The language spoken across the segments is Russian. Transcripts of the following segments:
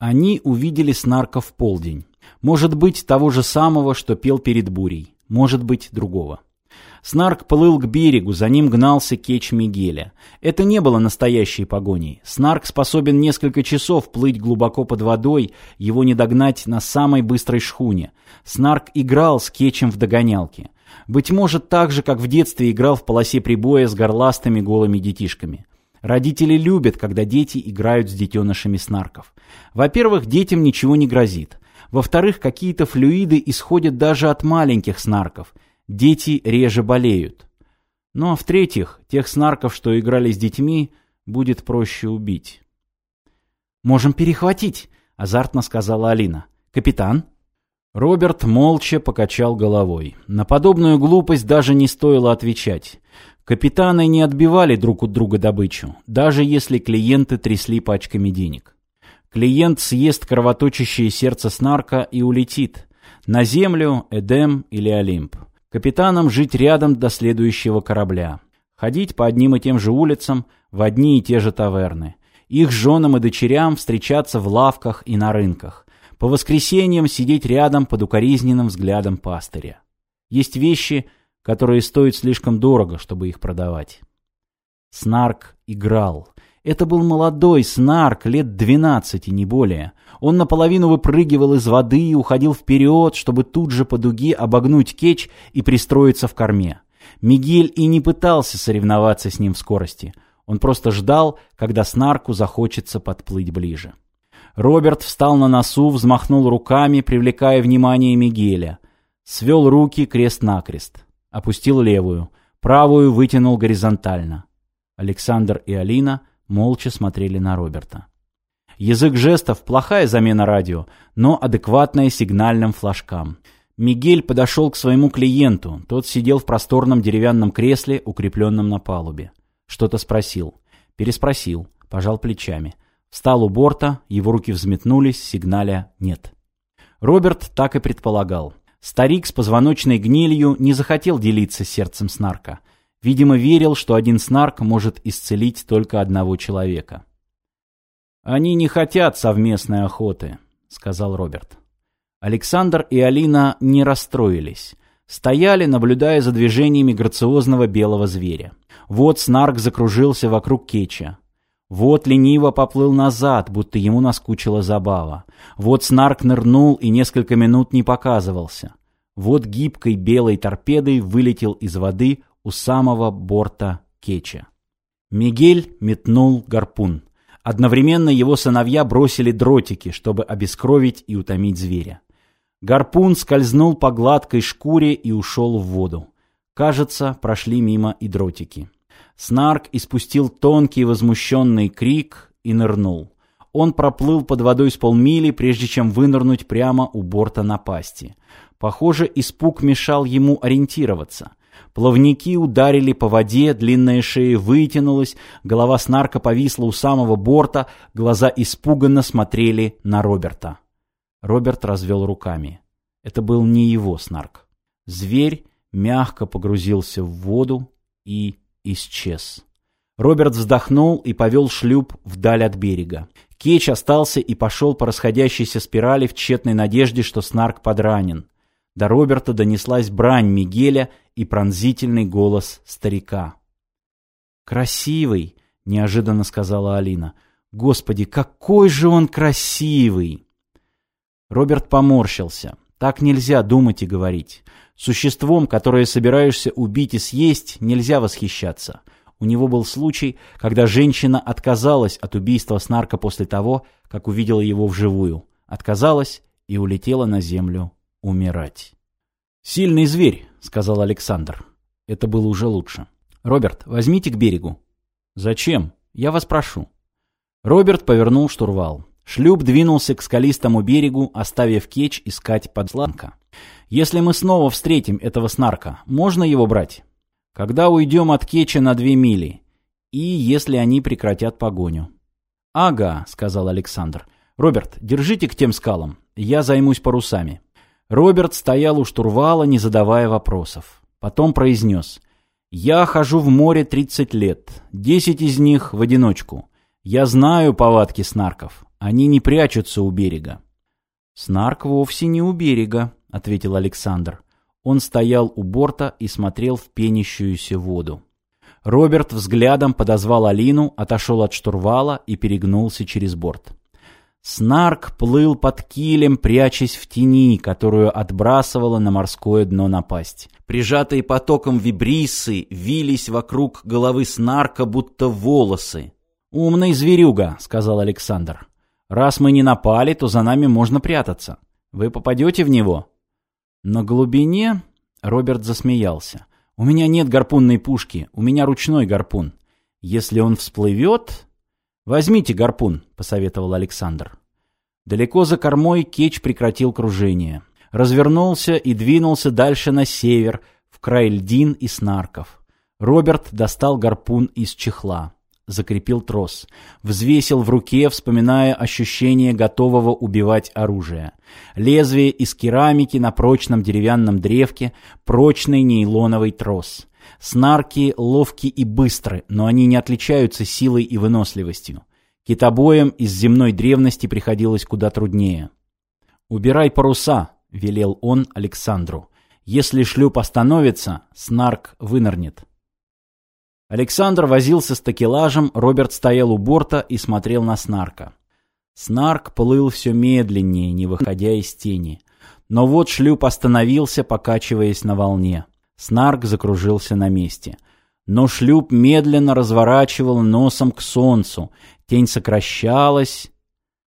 Они увидели снарка в полдень. Может быть, того же самого, что пел перед бурей. Может быть, другого. Снарк плыл к берегу, за ним гнался кеч Мигеля. Это не было настоящей погоней. Снарк способен несколько часов плыть глубоко под водой, его не догнать на самой быстрой шхуне. Снарк играл с кечем в догонялке. Быть может, так же, как в детстве играл в полосе прибоя с горластыми голыми детишками. Родители любят, когда дети играют с детенышами снарков. Во-первых, детям ничего не грозит. Во-вторых, какие-то флюиды исходят даже от маленьких снарков – дети реже болеют. Ну а в-третьих, тех снарков, что играли с детьми, будет проще убить. «Можем перехватить», — азартно сказала Алина. «Капитан?» Роберт молча покачал головой. На подобную глупость даже не стоило отвечать. Капитаны не отбивали друг у друга добычу, даже если клиенты трясли пачками денег. Клиент съест кровоточащее сердце снарка и улетит. На землю, Эдем или Олимп. Капитанам жить рядом до следующего корабля. Ходить по одним и тем же улицам, в одни и те же таверны. Их женам и дочерям встречаться в лавках и на рынках. По воскресеньям сидеть рядом под укоризненным взглядом пастыря. Есть вещи, которые стоят слишком дорого, чтобы их продавать. Снарк играл. Это был молодой снарк, лет двенадцати, не более. Он наполовину выпрыгивал из воды и уходил вперед, чтобы тут же по дуге обогнуть кетч и пристроиться в корме. Мигель и не пытался соревноваться с ним в скорости. Он просто ждал, когда снарку захочется подплыть ближе. Роберт встал на носу, взмахнул руками, привлекая внимание Мигеля. Свел руки крест-накрест. Опустил левую. Правую вытянул горизонтально. Александр и Алина молча смотрели на Роберта. Язык жестов – плохая замена радио, но адекватная сигнальным флажкам. Мигель подошел к своему клиенту, тот сидел в просторном деревянном кресле, укрепленном на палубе. Что-то спросил. Переспросил, пожал плечами. Встал у борта, его руки взметнулись, сигналя «нет». Роберт так и предполагал. Старик с позвоночной гнилью не захотел делиться сердцем снарка. Видимо, верил, что один снарк может исцелить только одного человека. «Они не хотят совместной охоты», — сказал Роберт. Александр и Алина не расстроились. Стояли, наблюдая за движениями грациозного белого зверя. Вот снарк закружился вокруг Кеча. Вот лениво поплыл назад, будто ему наскучила забава. Вот снарк нырнул и несколько минут не показывался. Вот гибкой белой торпедой вылетел из воды у самого борта Кеча. Мигель метнул гарпун. Одновременно его сыновья бросили дротики, чтобы обескровить и утомить зверя. Гарпун скользнул по гладкой шкуре и ушел в воду. Кажется, прошли мимо и дротики. Снарк испустил тонкий возмущенный крик и нырнул. Он проплыл под водой с полмили, прежде чем вынырнуть прямо у борта напасти. Похоже, испуг мешал ему ориентироваться. Плавники ударили по воде, длинная шея вытянулась, голова снарка повисла у самого борта, глаза испуганно смотрели на Роберта. Роберт развел руками. Это был не его снарк. Зверь мягко погрузился в воду и исчез. Роберт вздохнул и повел шлюп вдаль от берега. Кеч остался и пошел по расходящейся спирали в тщетной надежде, что снарк подранен. До Роберта донеслась брань Мигеля и пронзительный голос старика. «Красивый!» — неожиданно сказала Алина. «Господи, какой же он красивый!» Роберт поморщился. Так нельзя думать и говорить. Существом, которое собираешься убить и съесть, нельзя восхищаться. У него был случай, когда женщина отказалась от убийства Снарка после того, как увидела его вживую. Отказалась и улетела на землю умирать. «Сильный зверь», — сказал Александр. Это было уже лучше. «Роберт, возьмите к берегу». «Зачем? Я вас прошу». Роберт повернул штурвал. Шлюп двинулся к скалистому берегу, оставив кетч искать подсланка. «Если мы снова встретим этого снарка, можно его брать?» «Когда уйдем от кетча на две мили. И если они прекратят погоню». «Ага», — сказал Александр. «Роберт, держите к тем скалам. Я займусь парусами». Роберт стоял у штурвала, не задавая вопросов. Потом произнес. «Я хожу в море 30 лет. Десять из них в одиночку. Я знаю повадки снарков. Они не прячутся у берега. «Снарк вовсе не у берега», — ответил Александр. Он стоял у борта и смотрел в пенящуюся воду. Роберт взглядом подозвал Алину, отошел от штурвала и перегнулся через борт. Снарк плыл под килем, прячась в тени, которую отбрасывала на морское дно напасть. Прижатые потоком вибрисы вились вокруг головы Снарка, будто волосы. «Умный зверюга», — сказал Александр. «Раз мы не напали, то за нами можно прятаться. Вы попадете в него?» На глубине Роберт засмеялся. «У меня нет гарпунной пушки, у меня ручной гарпун. Если он всплывет...» «Возьмите гарпун», — посоветовал Александр. Далеко за кормой Кеч прекратил кружение. Развернулся и двинулся дальше на север, в край льдин и снарков. Роберт достал гарпун из чехла. Закрепил трос. Взвесил в руке, вспоминая ощущение готового убивать оружия. Лезвие из керамики на прочном деревянном древке, прочный нейлоновый трос. Снарки ловки и быстры, но они не отличаются силой и выносливостью. Китобоям из земной древности приходилось куда труднее. «Убирай паруса», — велел он Александру. «Если шлюп остановится, снарк вынырнет». Александр возился с такелажем, Роберт стоял у борта и смотрел на снарка. Снарк плыл все медленнее, не выходя из тени. Но вот шлюп остановился, покачиваясь на волне. Снарк закружился на месте. Но шлюп медленно разворачивал носом к солнцу. Тень сокращалась.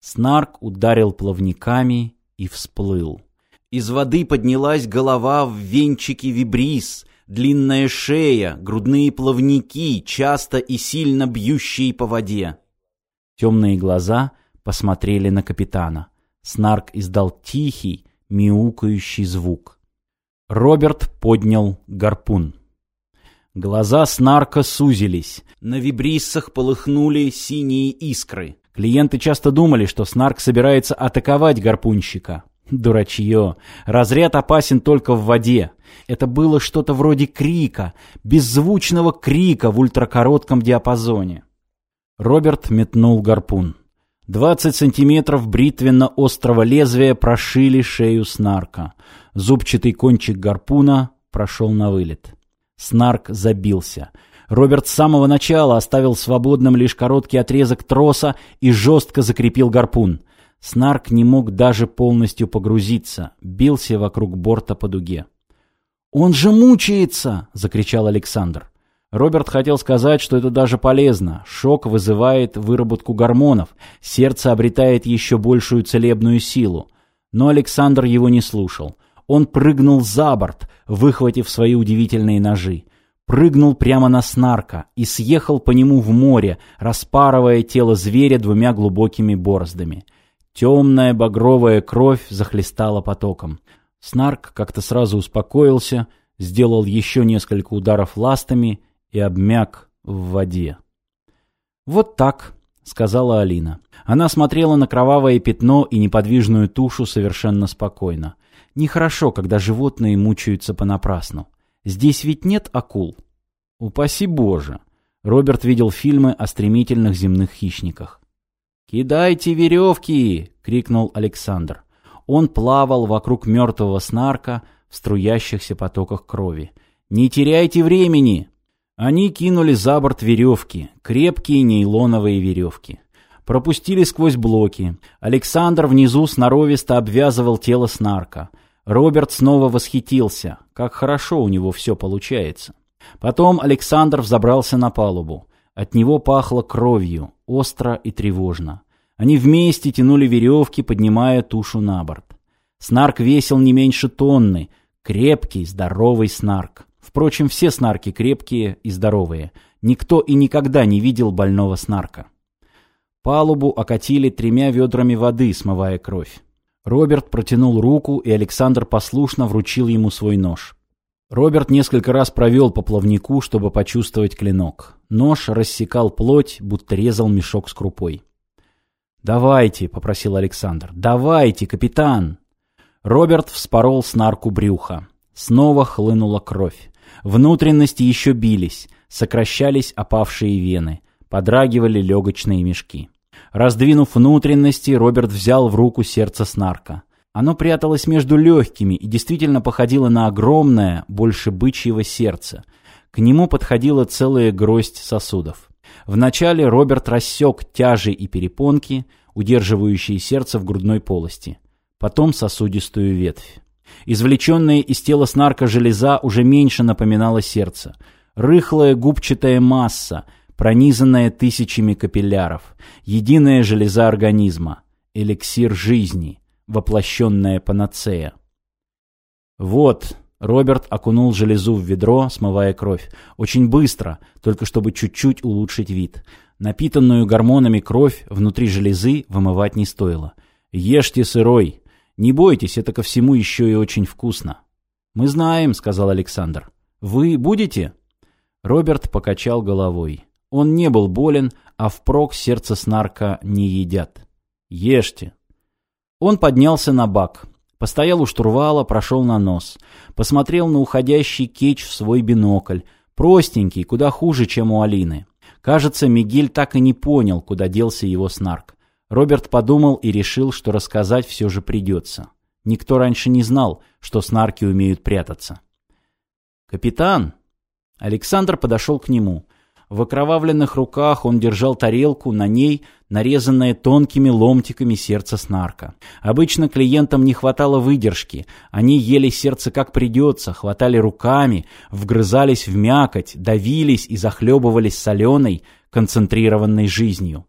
Снарк ударил плавниками и всплыл. Из воды поднялась голова в венчике вибрис, длинная шея, грудные плавники, часто и сильно бьющие по воде. Темные глаза посмотрели на капитана. Снарк издал тихий, мяукающий звук. Роберт поднял гарпун. Глаза снарка сузились. На вибриссах полыхнули синие искры. Клиенты часто думали, что снарк собирается атаковать гарпунщика. Дурачье. Разряд опасен только в воде. Это было что-то вроде крика, беззвучного крика в ультракоротком диапазоне. Роберт метнул гарпун. Двадцать сантиметров бритвенно-острого лезвия прошили шею снарка. Зубчатый кончик гарпуна прошел на вылет. Снарк забился. Роберт с самого начала оставил свободным лишь короткий отрезок троса и жестко закрепил гарпун. Снарк не мог даже полностью погрузиться, бился вокруг борта по дуге. «Он же мучается!» — закричал Александр. Роберт хотел сказать, что это даже полезно. Шок вызывает выработку гормонов, сердце обретает еще большую целебную силу. Но Александр его не слушал. Он прыгнул за борт, выхватив свои удивительные ножи. Прыгнул прямо на снарка и съехал по нему в море, распарывая тело зверя двумя глубокими бороздами. Темная багровая кровь захлестала потоком. Снарк как-то сразу успокоился, сделал еще несколько ударов ластами и обмяк в воде. «Вот так», — сказала Алина. Она смотрела на кровавое пятно и неподвижную тушу совершенно спокойно. Нехорошо, когда животные мучаются понапрасну. Здесь ведь нет акул. Упаси Боже. Роберт видел фильмы о стремительных земных хищниках. «Кидайте веревки!» — крикнул Александр. Он плавал вокруг мертвого снарка в струящихся потоках крови. «Не теряйте времени!» Они кинули за борт веревки, крепкие нейлоновые веревки. Пропустили сквозь блоки. Александр внизу сноровисто обвязывал тело снарка. Роберт снова восхитился, как хорошо у него все получается. Потом Александр взобрался на палубу. От него пахло кровью, остро и тревожно. Они вместе тянули веревки, поднимая тушу на борт. Снарк весил не меньше тонны. Крепкий, здоровый снарк. Впрочем, все снарки крепкие и здоровые. Никто и никогда не видел больного снарка. Палубу окатили тремя ведрами воды, смывая кровь. Роберт протянул руку, и Александр послушно вручил ему свой нож. Роберт несколько раз провел по плавнику, чтобы почувствовать клинок. Нож рассекал плоть, будто резал мешок с крупой. «Давайте», — попросил Александр, — «давайте, капитан!» Роберт вспорол снарку брюха. Снова хлынула кровь. Внутренности еще бились, сокращались опавшие вены, подрагивали легочные мешки. Раздвинув внутренности, Роберт взял в руку сердце снарка. Оно пряталось между легкими и действительно походило на огромное, больше бычьего сердце. К нему подходила целая гроздь сосудов. Вначале Роберт рассек тяжи и перепонки, удерживающие сердце в грудной полости. Потом сосудистую ветвь. Извлеченная из тела снарка железа уже меньше напоминала сердце. Рыхлая губчатая масса, пронизанная тысячами капилляров. Единая железа организма. Эликсир жизни. Воплощенная панацея. Вот, Роберт окунул железу в ведро, смывая кровь. Очень быстро, только чтобы чуть-чуть улучшить вид. Напитанную гормонами кровь внутри железы вымывать не стоило. «Ешьте сырой. Не бойтесь, это ко всему еще и очень вкусно». «Мы знаем», — сказал Александр. «Вы будете?» Роберт покачал головой. Он не был болен, а впрок сердце снарка не едят. «Ешьте». Он поднялся на бак. Постоял у штурвала, прошел на нос. Посмотрел на уходящий кетч в свой бинокль. Простенький, куда хуже, чем у Алины. Кажется, Мигель так и не понял, куда делся его снарк. Роберт подумал и решил, что рассказать все же придется. Никто раньше не знал, что снарки умеют прятаться. «Капитан!» Александр подошел к нему. В окровавленных руках он держал тарелку, на ней нарезанное тонкими ломтиками сердце снарка. Обычно клиентам не хватало выдержки. Они ели сердце как придется, хватали руками, вгрызались в мякоть, давились и захлебывались соленой, концентрированной жизнью.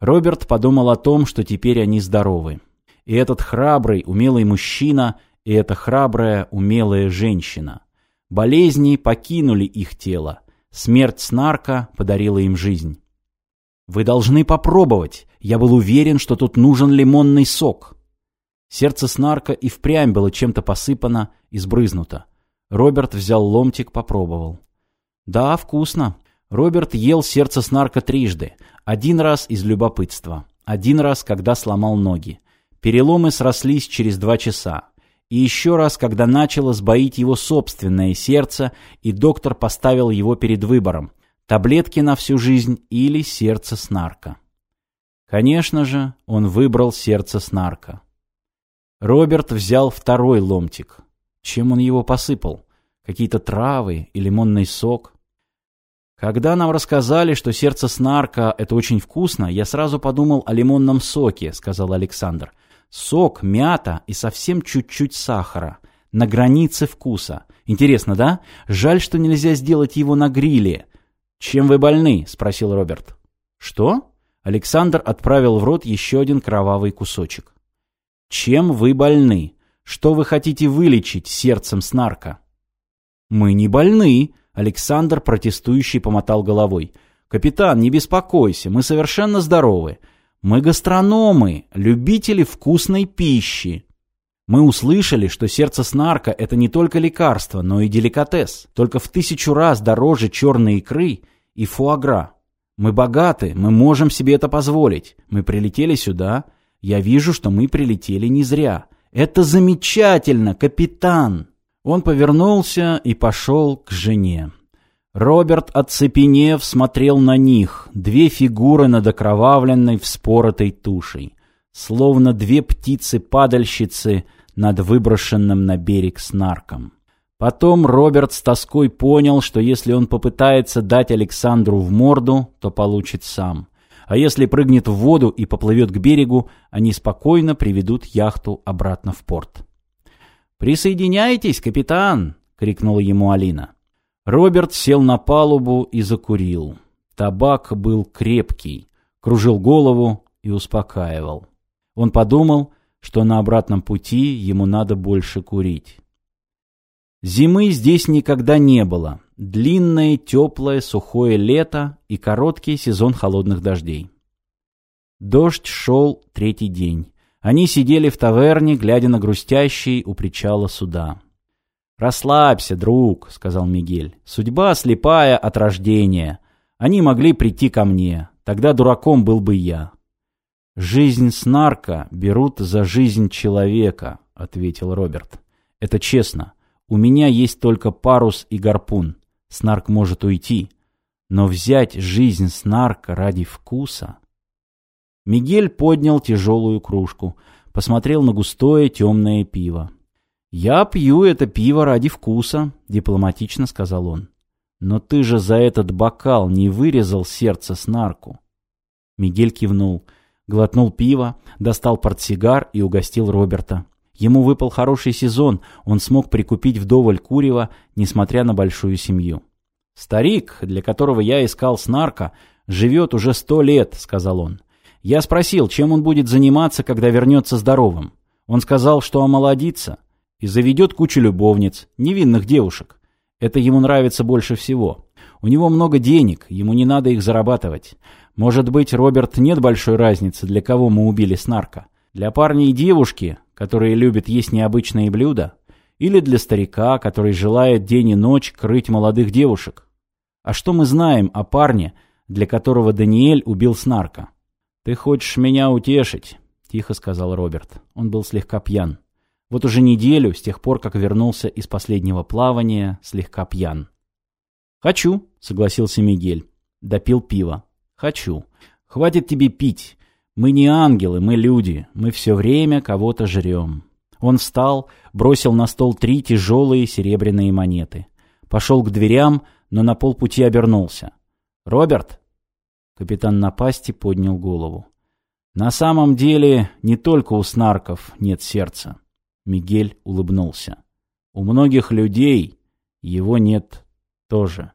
Роберт подумал о том, что теперь они здоровы. И этот храбрый, умелый мужчина, и эта храбрая, умелая женщина. Болезни покинули их тело. Смерть Снарка подарила им жизнь. «Вы должны попробовать. Я был уверен, что тут нужен лимонный сок». Сердце Снарка и впрямь было чем-то посыпано и сбрызнуто. Роберт взял ломтик, попробовал. «Да, вкусно». Роберт ел сердце Снарка трижды. Один раз из любопытства. Один раз, когда сломал ноги. Переломы срослись через два часа. И еще раз, когда начало сбоить его собственное сердце, и доктор поставил его перед выбором – таблетки на всю жизнь или сердце снарка. Конечно же, он выбрал сердце снарка. Роберт взял второй ломтик. Чем он его посыпал? Какие-то травы и лимонный сок? Когда нам рассказали, что сердце снарка – это очень вкусно, я сразу подумал о лимонном соке, сказал Александр. Сок, мята и совсем чуть-чуть сахара. На границе вкуса. Интересно, да? Жаль, что нельзя сделать его на гриле. «Чем вы больны?» – спросил Роберт. «Что?» Александр отправил в рот еще один кровавый кусочек. «Чем вы больны? Что вы хотите вылечить сердцем снарка?» «Мы не больны», — Александр протестующий помотал головой. «Капитан, не беспокойся, мы совершенно здоровы. Мы гастрономы, любители вкусной пищи. Мы услышали, что сердце снарка – это не только лекарство, но и деликатес. Только в тысячу раз дороже черной икры и фуагра. Мы богаты, мы можем себе это позволить. Мы прилетели сюда. Я вижу, что мы прилетели не зря. Это замечательно, капитан!» Он повернулся и пошел к жене. Роберт, оцепенев, смотрел на них, две фигуры над окровавленной вспоротой тушей, словно две птицы-падальщицы над выброшенным на берег снарком. Потом Роберт с тоской понял, что если он попытается дать Александру в морду, то получит сам. А если прыгнет в воду и поплывет к берегу, они спокойно приведут яхту обратно в порт. «Присоединяйтесь, капитан!» — крикнула ему Алина. Роберт сел на палубу и закурил. Табак был крепкий, кружил голову и успокаивал. Он подумал, что на обратном пути ему надо больше курить. Зимы здесь никогда не было. Длинное, теплое, сухое лето и короткий сезон холодных дождей. Дождь шел третий день. Они сидели в таверне, глядя на грустящий у причала суда. «Расслабься, друг», — сказал Мигель. «Судьба слепая от рождения. Они могли прийти ко мне. Тогда дураком был бы я». «Жизнь снарка берут за жизнь человека», — ответил Роберт. «Это честно. У меня есть только парус и гарпун. Снарк может уйти. Но взять жизнь снарка ради вкуса...» Мигель поднял тяжелую кружку, посмотрел на густое темное пиво. «Я пью это пиво ради вкуса», — дипломатично сказал он. «Но ты же за этот бокал не вырезал сердце с нарку». Мигель кивнул, глотнул пиво, достал портсигар и угостил Роберта. Ему выпал хороший сезон, он смог прикупить вдоволь курева, несмотря на большую семью. «Старик, для которого я искал снарка, живет уже сто лет», — сказал он. «Я спросил, чем он будет заниматься, когда вернется здоровым. Он сказал, что омолодится и заведет кучу любовниц, невинных девушек. Это ему нравится больше всего. У него много денег, ему не надо их зарабатывать. Может быть, Роберт, нет большой разницы, для кого мы убили снарка. Для парня и девушки, которые любят есть необычные блюда, или для старика, который желает день и ночь крыть молодых девушек. А что мы знаем о парне, для которого Даниэль убил снарка? «Ты хочешь меня утешить?» — тихо сказал Роберт. Он был слегка пьян. Вот уже неделю, с тех пор, как вернулся из последнего плавания, слегка пьян. «Хочу», — согласился Мигель. Допил пиво. «Хочу. Хватит тебе пить. Мы не ангелы, мы люди. Мы все время кого-то жрем». Он встал, бросил на стол три тяжелые серебряные монеты. Пошел к дверям, но на полпути обернулся. «Роберт?» Капитан напасти поднял голову. «На самом деле не только у снарков нет сердца». Мигель улыбнулся. «У многих людей его нет тоже».